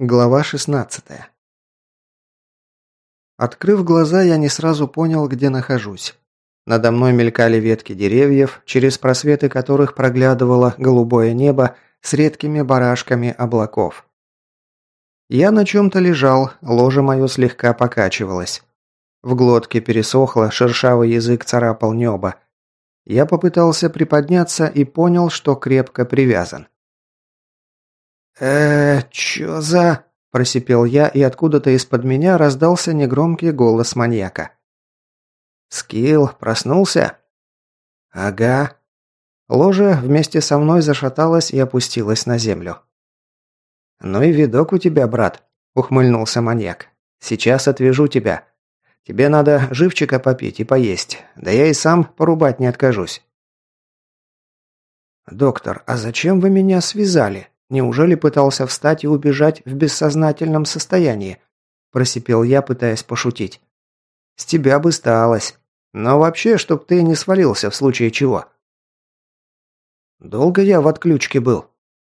Глава 16. Открыв глаза, я не сразу понял, где нахожусь. Надо мной мелькали ветки деревьев, через просветы которых проглядывало голубое небо с редкими барашками облаков. Я на чем-то лежал, ложе мое слегка покачивалось. В глотке пересохло, шершавый язык царапал небо. Я попытался приподняться и понял, что крепко привязан э чё за...» – просипел я, и откуда-то из-под меня раздался негромкий голос маньяка. «Скилл, проснулся?» «Ага». Ложа вместе со мной зашаталась и опустилась на землю. «Ну и видок у тебя, брат», – ухмыльнулся маньяк. «Сейчас отвяжу тебя. Тебе надо живчика попить и поесть. Да я и сам порубать не откажусь». «Доктор, а зачем вы меня связали?» Неужели пытался встать и убежать в бессознательном состоянии? Просипел я, пытаясь пошутить. С тебя бы сталось. Но вообще, чтоб ты не свалился в случае чего. Долго я в отключке был.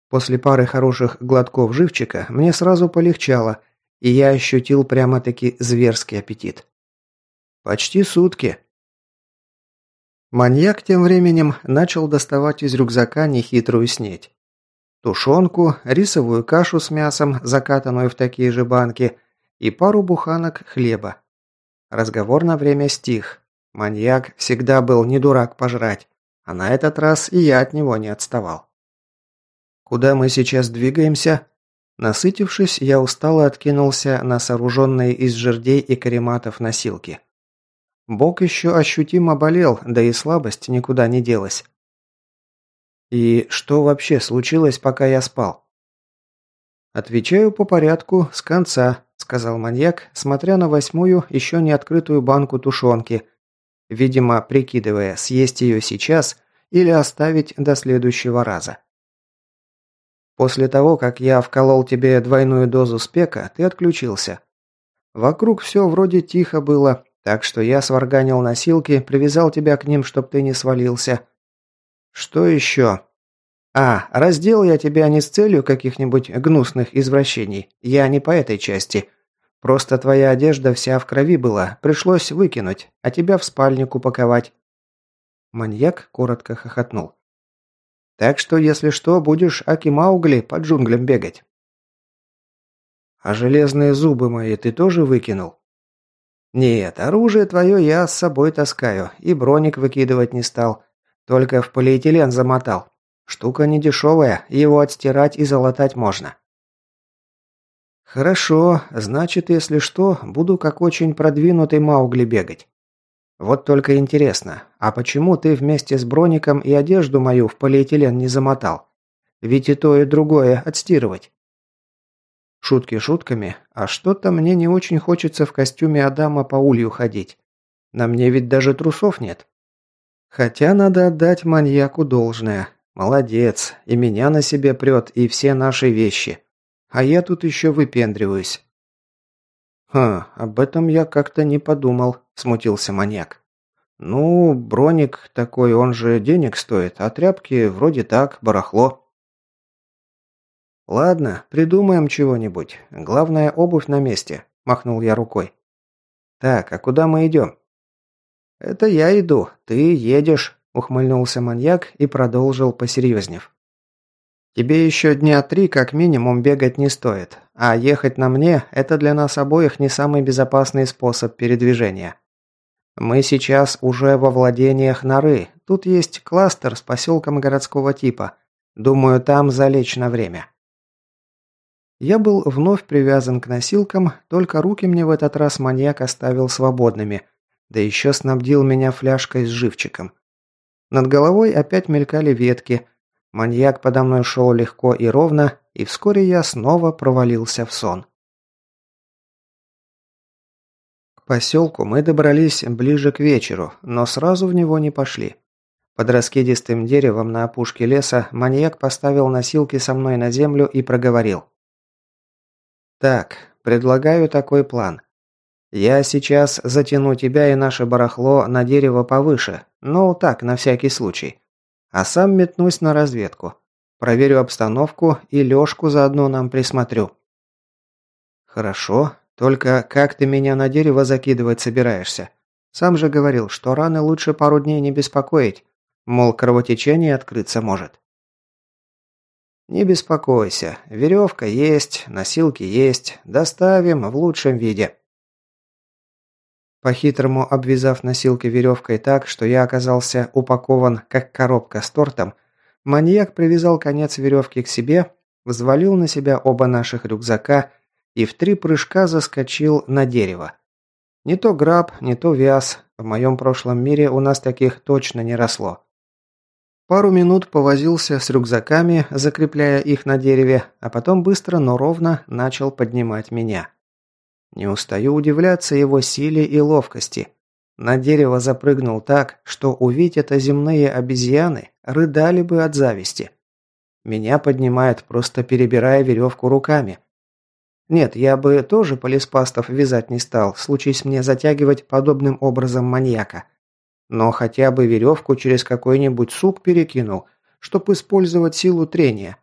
После пары хороших глотков живчика мне сразу полегчало, и я ощутил прямо-таки зверский аппетит. Почти сутки. Маньяк тем временем начал доставать из рюкзака нехитрую снеть тушенку, рисовую кашу с мясом, закатанную в такие же банки, и пару буханок хлеба. Разговор на время стих. Маньяк всегда был не дурак пожрать, а на этот раз и я от него не отставал. «Куда мы сейчас двигаемся?» Насытившись, я устало откинулся на сооруженные из жердей и карематов носилки. Бок еще ощутимо болел, да и слабость никуда не делась. И что вообще случилось, пока я спал? Отвечаю по порядку, с конца, сказал маньяк, смотря на восьмую, еще не открытую банку тушенки, видимо, прикидывая, съесть ее сейчас или оставить до следующего раза. После того, как я вколол тебе двойную дозу спека, ты отключился. Вокруг все вроде тихо было, так что я сварганил носилки, привязал тебя к ним, чтоб ты не свалился. Что еще? А, раздел я тебя не с целью каких-нибудь гнусных извращений. Я не по этой части. Просто твоя одежда вся в крови была, пришлось выкинуть, а тебя в спальник упаковать. Маньяк коротко хохотнул. Так что, если что, будешь Акимаугли по джунглям бегать. А железные зубы мои ты тоже выкинул? Нет, оружие твое я с собой таскаю, и броник выкидывать не стал. Только в полиэтилен замотал. Штука не дешевая, его отстирать и залатать можно. Хорошо, значит, если что, буду как очень продвинутый Маугли бегать. Вот только интересно, а почему ты вместе с броником и одежду мою в полиэтилен не замотал? Ведь и то, и другое отстирывать. Шутки шутками, а что-то мне не очень хочется в костюме Адама по улью ходить. На мне ведь даже трусов нет. Хотя надо отдать маньяку должное. Молодец, и меня на себе прет, и все наши вещи. А я тут еще выпендриваюсь. «Хм, об этом я как-то не подумал», – смутился маньяк. «Ну, броник такой, он же денег стоит, а тряпки вроде так, барахло». «Ладно, придумаем чего-нибудь. Главное, обувь на месте», – махнул я рукой. «Так, а куда мы идем?» «Это я иду, ты едешь», – ухмыльнулся маньяк и продолжил посерьезнев. «Тебе еще дня три как минимум бегать не стоит, а ехать на мне – это для нас обоих не самый безопасный способ передвижения. Мы сейчас уже во владениях норы, тут есть кластер с поселком городского типа. Думаю, там залечь на время». Я был вновь привязан к носилкам, только руки мне в этот раз маньяк оставил свободными – да еще снабдил меня фляжкой с живчиком. Над головой опять мелькали ветки. Маньяк подо мной шел легко и ровно, и вскоре я снова провалился в сон. К поселку мы добрались ближе к вечеру, но сразу в него не пошли. Под раскидистым деревом на опушке леса маньяк поставил носилки со мной на землю и проговорил. «Так, предлагаю такой план. Я сейчас затяну тебя и наше барахло на дерево повыше, ну так, на всякий случай. А сам метнусь на разведку. Проверю обстановку и Лёшку заодно нам присмотрю. Хорошо, только как ты меня на дерево закидывать собираешься? Сам же говорил, что раны лучше пару дней не беспокоить, мол, кровотечение открыться может. Не беспокойся, веревка есть, носилки есть, доставим в лучшем виде. По-хитрому обвязав носилки веревкой так, что я оказался упакован, как коробка с тортом, маньяк привязал конец веревки к себе, взвалил на себя оба наших рюкзака и в три прыжка заскочил на дерево. Не то граб, не то вяз. В моем прошлом мире у нас таких точно не росло. Пару минут повозился с рюкзаками, закрепляя их на дереве, а потом быстро, но ровно начал поднимать меня. Не устаю удивляться его силе и ловкости. На дерево запрыгнул так, что увидеть это земные обезьяны рыдали бы от зависти. Меня поднимает, просто перебирая веревку руками. Нет, я бы тоже полиспастов вязать не стал, случись мне затягивать подобным образом маньяка. Но хотя бы веревку через какой-нибудь сук перекинул, чтобы использовать силу трения.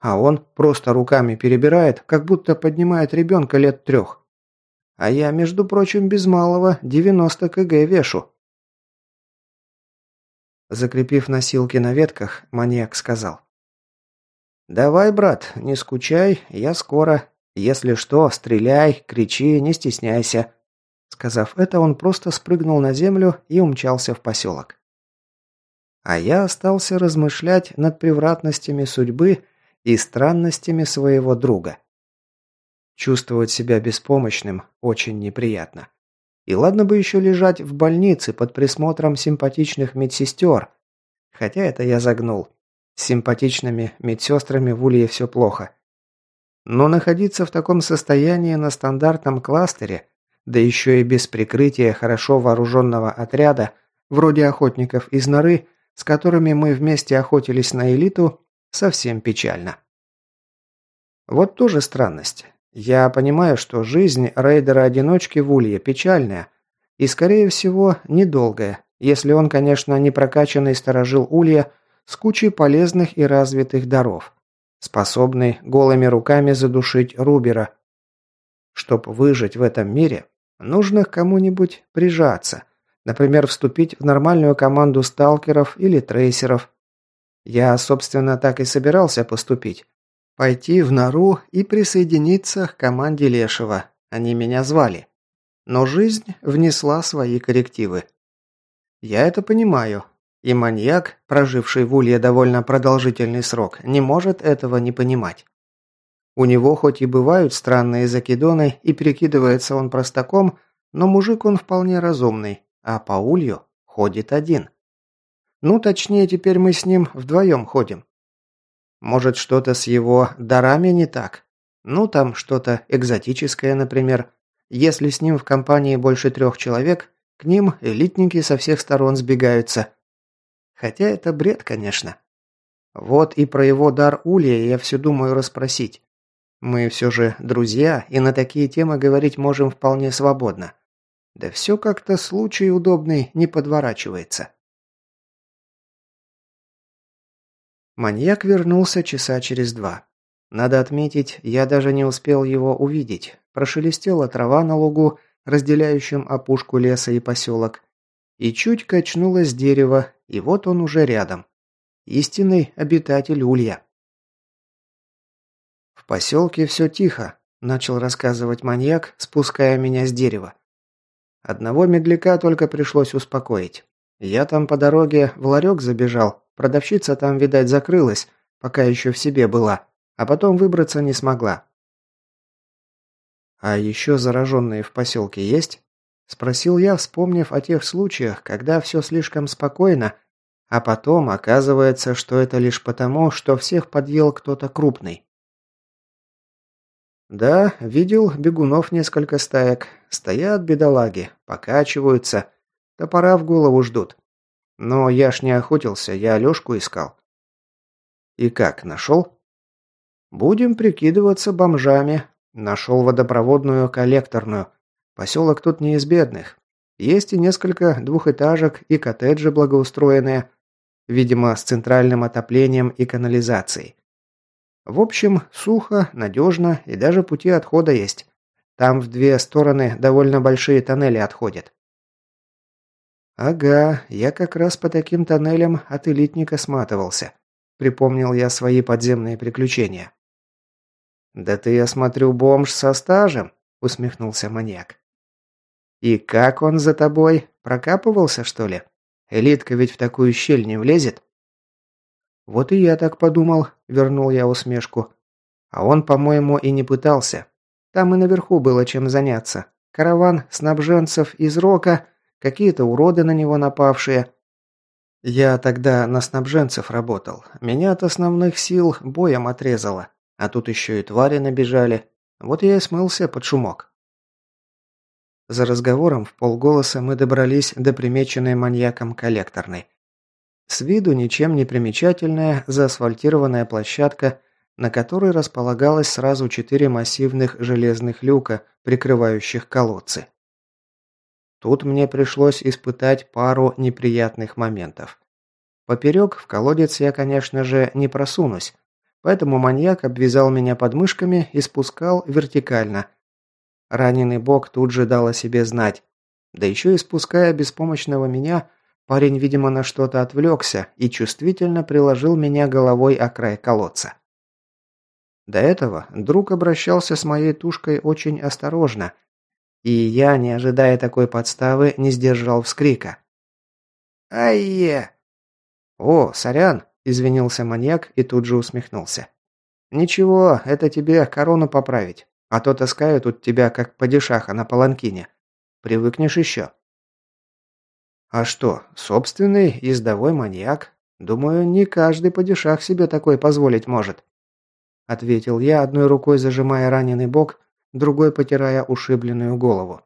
А он просто руками перебирает, как будто поднимает ребенка лет трех. А я, между прочим, без малого 90 кг вешу. Закрепив носилки на ветках, маньяк сказал. «Давай, брат, не скучай, я скоро. Если что, стреляй, кричи, не стесняйся». Сказав это, он просто спрыгнул на землю и умчался в поселок. А я остался размышлять над превратностями судьбы и странностями своего друга. Чувствовать себя беспомощным очень неприятно. И ладно бы еще лежать в больнице под присмотром симпатичных медсестер. Хотя это я загнул. С симпатичными медсестрами в Улье все плохо. Но находиться в таком состоянии на стандартном кластере, да еще и без прикрытия хорошо вооруженного отряда, вроде охотников из норы, с которыми мы вместе охотились на элиту, совсем печально. Вот тоже странность. Я понимаю, что жизнь рейдера-одиночки в Улье печальная и, скорее всего, недолгая, если он, конечно, не прокачанный сторожил Улья с кучей полезных и развитых даров, способный голыми руками задушить Рубера. Чтоб выжить в этом мире, нужно к кому-нибудь прижаться, например, вступить в нормальную команду сталкеров или трейсеров. Я, собственно, так и собирался поступить, Пойти в нору и присоединиться к команде Лешего. Они меня звали. Но жизнь внесла свои коррективы. Я это понимаю. И маньяк, проживший в Улье довольно продолжительный срок, не может этого не понимать. У него хоть и бывают странные закидоны, и перекидывается он простаком, но мужик он вполне разумный, а по улью ходит один. Ну, точнее, теперь мы с ним вдвоем ходим. Может, что-то с его дарами не так? Ну, там что-то экзотическое, например. Если с ним в компании больше трех человек, к ним элитники со всех сторон сбегаются. Хотя это бред, конечно. Вот и про его дар Улья я все думаю расспросить. Мы все же друзья, и на такие темы говорить можем вполне свободно. Да все как-то случай удобный не подворачивается. Маньяк вернулся часа через два. Надо отметить, я даже не успел его увидеть. Прошелестела трава на лугу, разделяющем опушку леса и поселок. И чуть качнулось дерево, и вот он уже рядом. Истинный обитатель улья. В поселке все тихо, начал рассказывать маньяк, спуская меня с дерева. Одного медляка только пришлось успокоить. Я там по дороге в ларек забежал, Продавщица там, видать, закрылась, пока еще в себе была, а потом выбраться не смогла. «А еще зараженные в поселке есть?» – спросил я, вспомнив о тех случаях, когда все слишком спокойно, а потом оказывается, что это лишь потому, что всех подъел кто-то крупный. «Да, видел бегунов несколько стаек. Стоят бедолаги, покачиваются, топора в голову ждут. Но я ж не охотился, я Алёшку искал. И как, нашел? Будем прикидываться бомжами. Нашел водопроводную коллекторную. Поселок тут не из бедных. Есть и несколько двухэтажек и коттеджи благоустроенные. Видимо, с центральным отоплением и канализацией. В общем, сухо, надежно и даже пути отхода есть. Там в две стороны довольно большие тоннели отходят». «Ага, я как раз по таким тоннелям от элитника сматывался», – припомнил я свои подземные приключения. «Да ты, я смотрю, бомж со стажем», – усмехнулся маньяк. «И как он за тобой? Прокапывался, что ли? Элитка ведь в такую щель не влезет?» «Вот и я так подумал», – вернул я усмешку. «А он, по-моему, и не пытался. Там и наверху было чем заняться. Караван снабженцев из Рока, какие-то уроды на него напавшие». «Я тогда на снабженцев работал. Меня от основных сил боем отрезало. А тут еще и твари набежали. Вот я и смылся под шумок». За разговором в полголоса мы добрались до примеченной маньяком коллекторной. С виду ничем не примечательная заасфальтированная площадка, на которой располагалось сразу четыре массивных железных люка, прикрывающих колодцы. Тут мне пришлось испытать пару неприятных моментов. Поперек в колодец я, конечно же, не просунусь, поэтому маньяк обвязал меня подмышками и спускал вертикально. Раненый бок тут же дал о себе знать. Да еще и спуская беспомощного меня, Парень, видимо, на что-то отвлекся и чувствительно приложил меня головой о край колодца. До этого друг обращался с моей тушкой очень осторожно, и я, не ожидая такой подставы, не сдержал вскрика. «Ай-е!» «О, сорян!» – извинился маньяк и тут же усмехнулся. «Ничего, это тебе корону поправить, а то таскаю тут тебя, как падишаха на паланкине. Привыкнешь еще». А что, собственный ездовой маньяк? Думаю, не каждый падишах себе такой позволить может. Ответил я, одной рукой зажимая раненый бок, другой потирая ушибленную голову.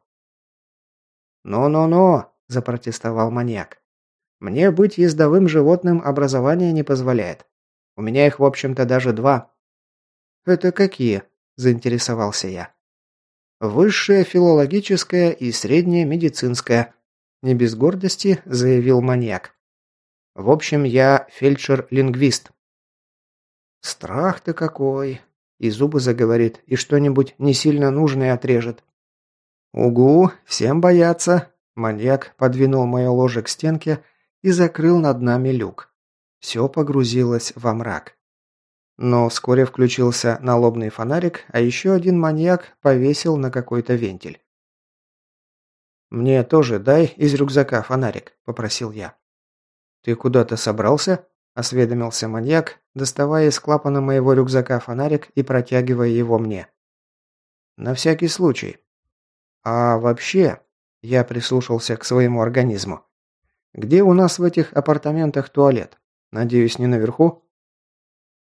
«Но-но-но!» – запротестовал маньяк. «Мне быть ездовым животным образование не позволяет. У меня их, в общем-то, даже два». «Это какие?» – заинтересовался я. «Высшее филологическое и среднее медицинское», не без гордости заявил маньяк. В общем, я фельдшер-лингвист. Страх-то какой! И зубы заговорит, и что-нибудь не сильно нужное отрежет. Угу, всем бояться. Маньяк подвинул мое ложе к стенке и закрыл над нами люк. Все погрузилось во мрак. Но вскоре включился налобный фонарик, а еще один маньяк повесил на какой-то вентиль. «Мне тоже дай из рюкзака фонарик», – попросил я. «Ты куда-то собрался?» – осведомился маньяк, доставая из клапана моего рюкзака фонарик и протягивая его мне. «На всякий случай». «А вообще...» – я прислушался к своему организму. «Где у нас в этих апартаментах туалет? Надеюсь, не наверху?»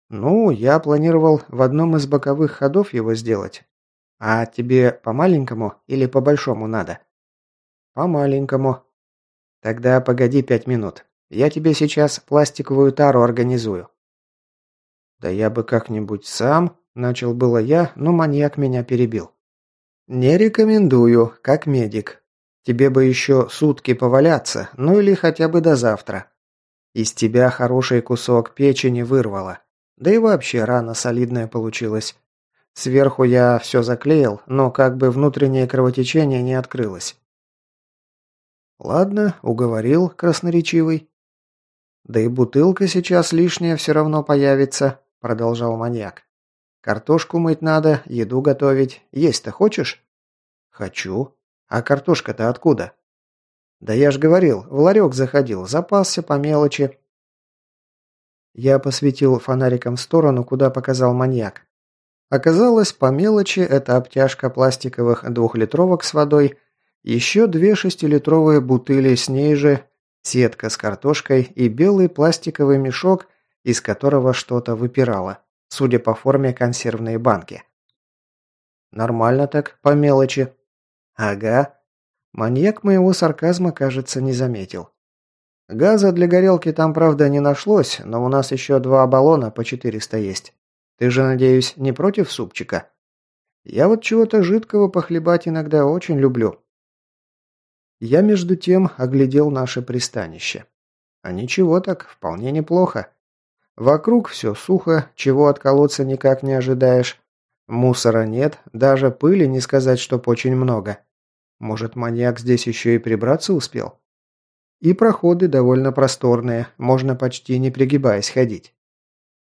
«Ну, я планировал в одном из боковых ходов его сделать. А тебе по-маленькому или по-большому надо?» «По-маленькому». «Тогда погоди пять минут. Я тебе сейчас пластиковую тару организую». «Да я бы как-нибудь сам», – начал было я, но маньяк меня перебил. «Не рекомендую, как медик. Тебе бы еще сутки поваляться, ну или хотя бы до завтра. Из тебя хороший кусок печени вырвало. Да и вообще рана солидная получилась. Сверху я все заклеил, но как бы внутреннее кровотечение не открылось. Ладно, уговорил, красноречивый. Да и бутылка сейчас лишняя все равно появится, продолжал маньяк. Картошку мыть надо, еду готовить. Есть-то хочешь? Хочу. А картошка-то откуда? Да я ж говорил, в ларек заходил, запасся по мелочи. Я посветил фонариком в сторону, куда показал маньяк. Оказалось, по мелочи это обтяжка пластиковых двухлитровок с водой – еще две шестилитровые бутыли с ней же, сетка с картошкой и белый пластиковый мешок, из которого что-то выпирало, судя по форме консервные банки. Нормально так, по мелочи. Ага. Маньяк моего сарказма, кажется, не заметил. Газа для горелки там, правда, не нашлось, но у нас еще два баллона по 400 есть. Ты же, надеюсь, не против супчика? Я вот чего-то жидкого похлебать иногда очень люблю. Я, между тем, оглядел наше пристанище. А ничего так, вполне неплохо. Вокруг все сухо, чего от колодца никак не ожидаешь. Мусора нет, даже пыли не сказать, чтоб очень много. Может, маньяк здесь еще и прибраться успел? И проходы довольно просторные, можно почти не пригибаясь ходить.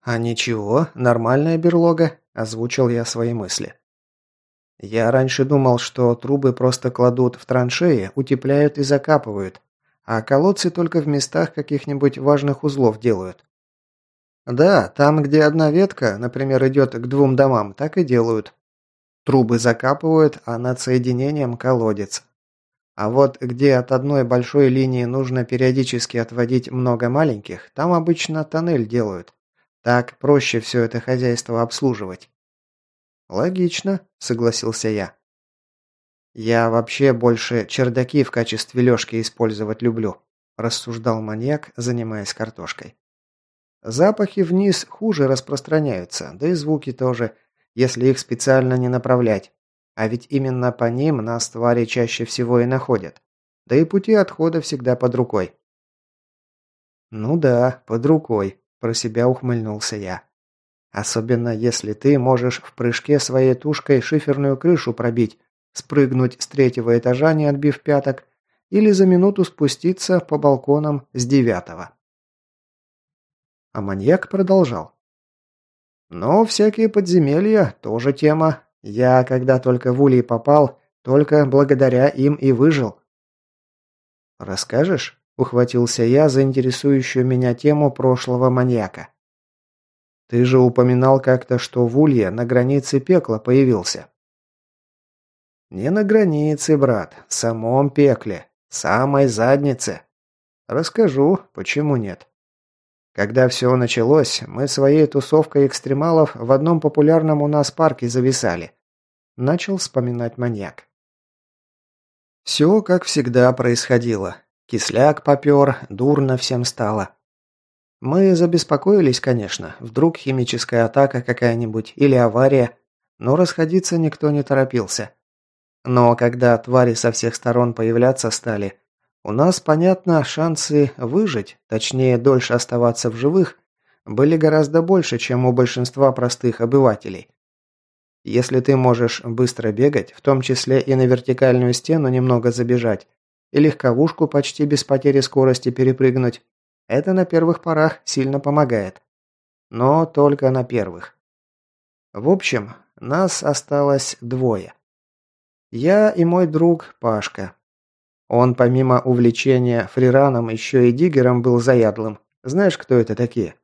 «А ничего, нормальная берлога», – озвучил я свои мысли. Я раньше думал, что трубы просто кладут в траншеи, утепляют и закапывают, а колодцы только в местах каких-нибудь важных узлов делают. Да, там, где одна ветка, например, идет к двум домам, так и делают. Трубы закапывают, а над соединением колодец. А вот где от одной большой линии нужно периодически отводить много маленьких, там обычно тоннель делают. Так проще все это хозяйство обслуживать. Логично, согласился я. Я вообще больше чердаки в качестве лёжки использовать люблю, рассуждал маньяк, занимаясь картошкой. Запахи вниз хуже распространяются, да и звуки тоже, если их специально не направлять. А ведь именно по ним нас твари чаще всего и находят. Да и пути отхода всегда под рукой. Ну да, под рукой, про себя ухмыльнулся я. Особенно если ты можешь в прыжке своей тушкой шиферную крышу пробить, спрыгнуть с третьего этажа, не отбив пяток, или за минуту спуститься по балконам с девятого. А маньяк продолжал. «Но всякие подземелья тоже тема. Я, когда только в Улей попал, только благодаря им и выжил». «Расскажешь?» – ухватился я за интересующую меня тему прошлого маньяка. «Ты же упоминал как-то, что в Улье на границе пекла появился». «Не на границе, брат, в самом пекле, самой заднице. Расскажу, почему нет». Когда все началось, мы своей тусовкой экстремалов в одном популярном у нас парке зависали. Начал вспоминать маньяк. Все, как всегда, происходило. Кисляк попер, дурно всем стало. Мы забеспокоились, конечно, вдруг химическая атака какая-нибудь или авария, но расходиться никто не торопился. Но когда твари со всех сторон появляться стали, у нас, понятно, шансы выжить, точнее, дольше оставаться в живых, были гораздо больше, чем у большинства простых обывателей. Если ты можешь быстро бегать, в том числе и на вертикальную стену немного забежать, и легковушку почти без потери скорости перепрыгнуть, это на первых порах сильно помогает. Но только на первых. В общем, нас осталось двое. Я и мой друг Пашка. Он помимо увлечения фрираном еще и диггером был заядлым. Знаешь, кто это такие?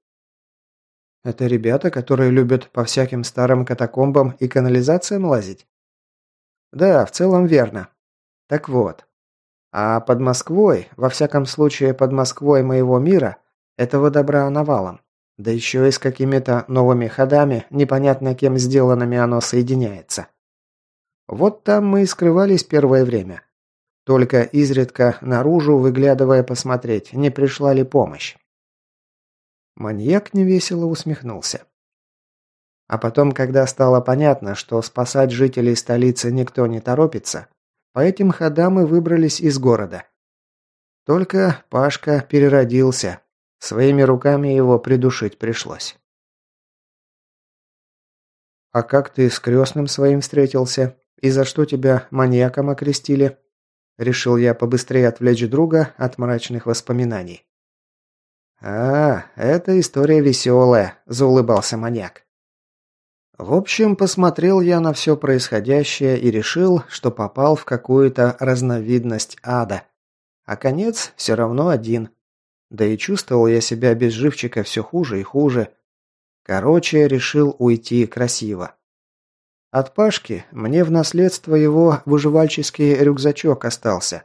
Это ребята, которые любят по всяким старым катакомбам и канализациям лазить? Да, в целом верно. Так вот. А под Москвой, во всяком случае под Москвой моего мира, этого добра навалом. Да еще и с какими-то новыми ходами, непонятно кем сделанными оно соединяется. Вот там мы и скрывались первое время. Только изредка наружу, выглядывая посмотреть, не пришла ли помощь. Маньяк невесело усмехнулся. А потом, когда стало понятно, что спасать жителей столицы никто не торопится, по этим ходам и выбрались из города. Только Пашка переродился. Своими руками его придушить пришлось. «А как ты с крестным своим встретился? И за что тебя маньяком окрестили?» Решил я побыстрее отвлечь друга от мрачных воспоминаний. «А, это история веселая», – заулыбался маньяк. В общем, посмотрел я на все происходящее и решил, что попал в какую-то разновидность ада. А конец все равно один. Да и чувствовал я себя без живчика все хуже и хуже. Короче, решил уйти красиво. От Пашки мне в наследство его выживальческий рюкзачок остался.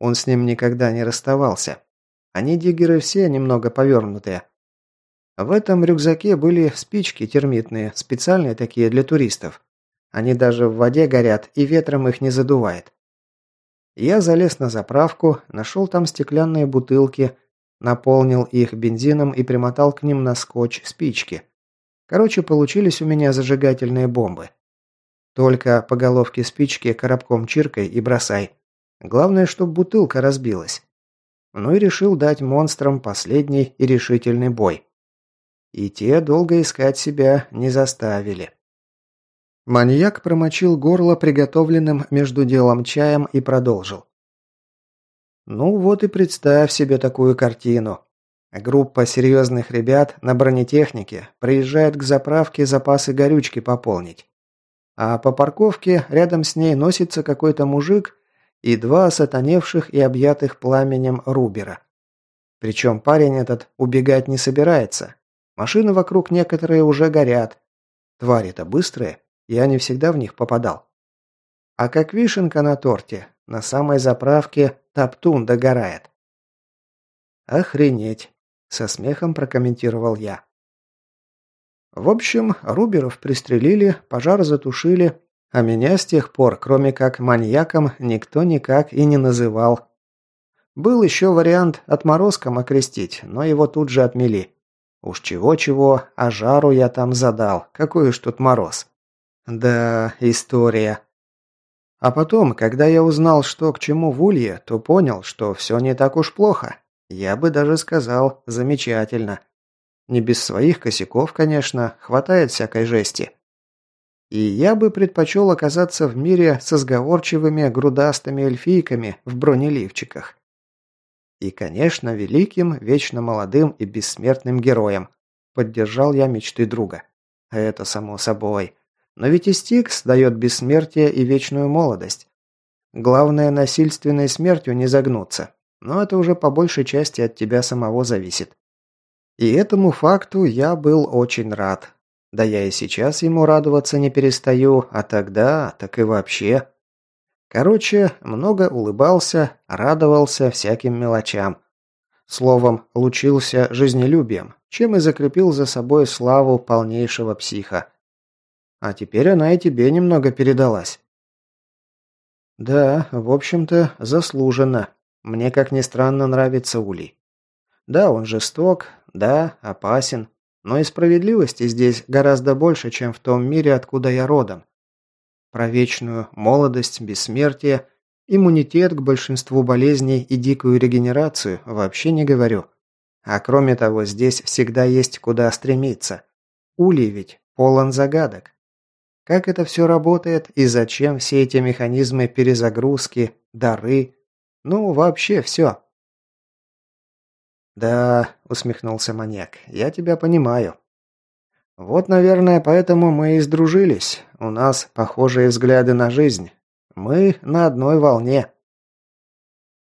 Он с ним никогда не расставался. Они диггеры все немного повернутые. В этом рюкзаке были спички термитные, специальные такие для туристов. Они даже в воде горят и ветром их не задувает. Я залез на заправку, нашел там стеклянные бутылки, наполнил их бензином и примотал к ним на скотч спички. Короче, получились у меня зажигательные бомбы. Только по головке спички коробком чиркай и бросай. Главное, чтобы бутылка разбилась. Ну и решил дать монстрам последний и решительный бой. И те долго искать себя не заставили. Маньяк промочил горло приготовленным между делом чаем и продолжил. Ну вот и представь себе такую картину. Группа серьезных ребят на бронетехнике приезжает к заправке запасы горючки пополнить. А по парковке рядом с ней носится какой-то мужик и два сатаневших и объятых пламенем Рубера. Причем парень этот убегать не собирается. Машины вокруг некоторые уже горят. Твари-то быстрые, я не всегда в них попадал. А как вишенка на торте, на самой заправке топтун догорает. Охренеть. Со смехом прокомментировал я. В общем, Руберов пристрелили, пожар затушили, а меня с тех пор, кроме как маньяком, никто никак и не называл. Был еще вариант отморозком окрестить, но его тут же отмели. Уж чего-чего, а жару я там задал, какой уж тут мороз. Да, история. А потом, когда я узнал, что к чему в Улье, то понял, что все не так уж плохо. Я бы даже сказал, замечательно. Не без своих косяков, конечно, хватает всякой жести. И я бы предпочел оказаться в мире со сговорчивыми грудастыми эльфийками в бронеливчиках. И, конечно, великим, вечно молодым и бессмертным героем. Поддержал я мечты друга. Это само собой. Но ведь и Стикс дает бессмертие и вечную молодость. Главное, насильственной смертью не загнуться. Но это уже по большей части от тебя самого зависит. И этому факту я был очень рад. Да я и сейчас ему радоваться не перестаю, а тогда, так и вообще. Короче, много улыбался, радовался всяким мелочам. Словом, лучился жизнелюбием, чем и закрепил за собой славу полнейшего психа. А теперь она и тебе немного передалась. Да, в общем-то, заслуженно. Мне, как ни странно, нравится Улей. Да, он жесток, да, опасен, но и справедливости здесь гораздо больше, чем в том мире, откуда я родом. Про вечную молодость, бессмертие, иммунитет к большинству болезней и дикую регенерацию вообще не говорю. А кроме того, здесь всегда есть куда стремиться. Улей ведь полон загадок. Как это все работает и зачем все эти механизмы перезагрузки, дары, ну, вообще все. «Да», — усмехнулся маньяк, — «я тебя понимаю. Вот, наверное, поэтому мы и сдружились. У нас похожие взгляды на жизнь. Мы на одной волне».